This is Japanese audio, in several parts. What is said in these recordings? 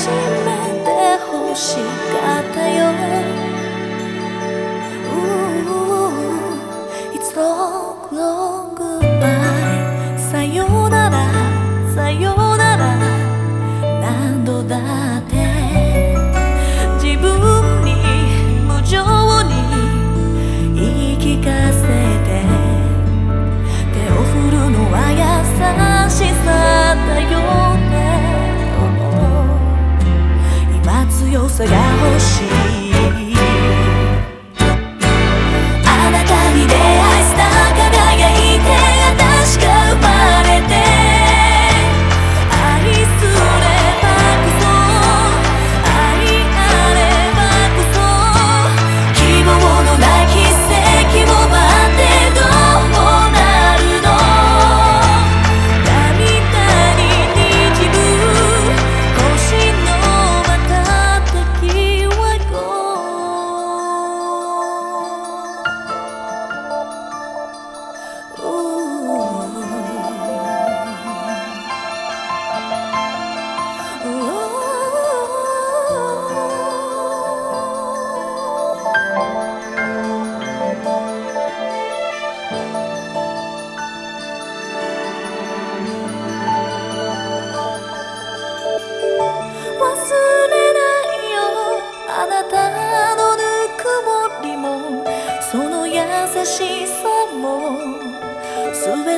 めて欲しかったよ。Só cigarro chique.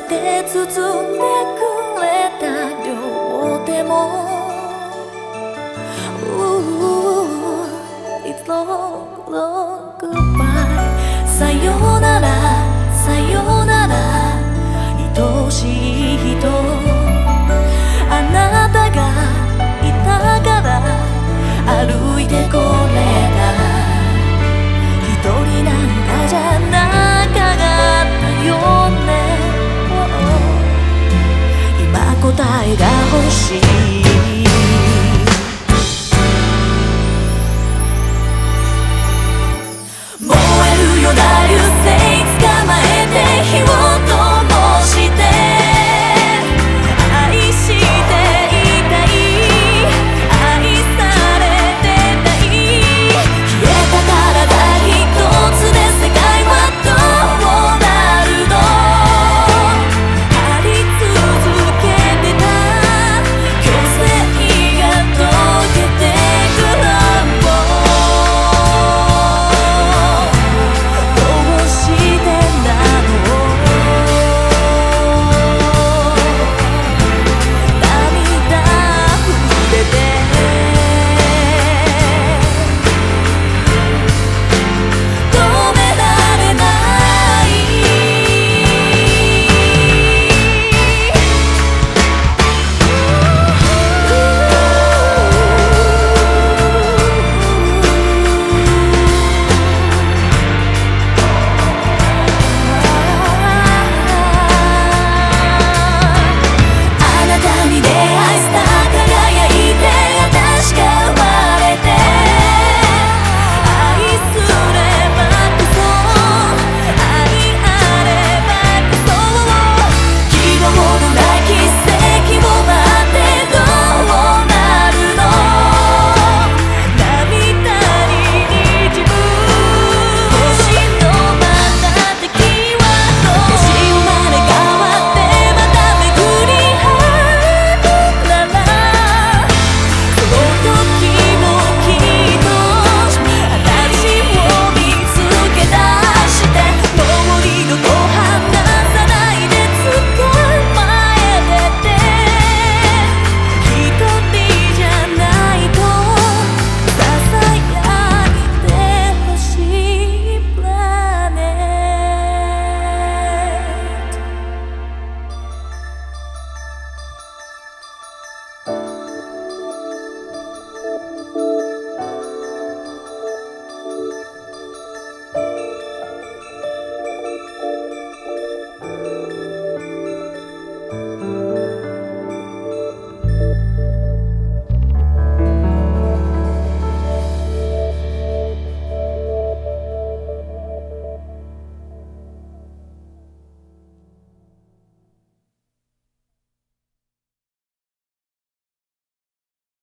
て包んでくれた両手も Ooh, it's long, long ago. mexer.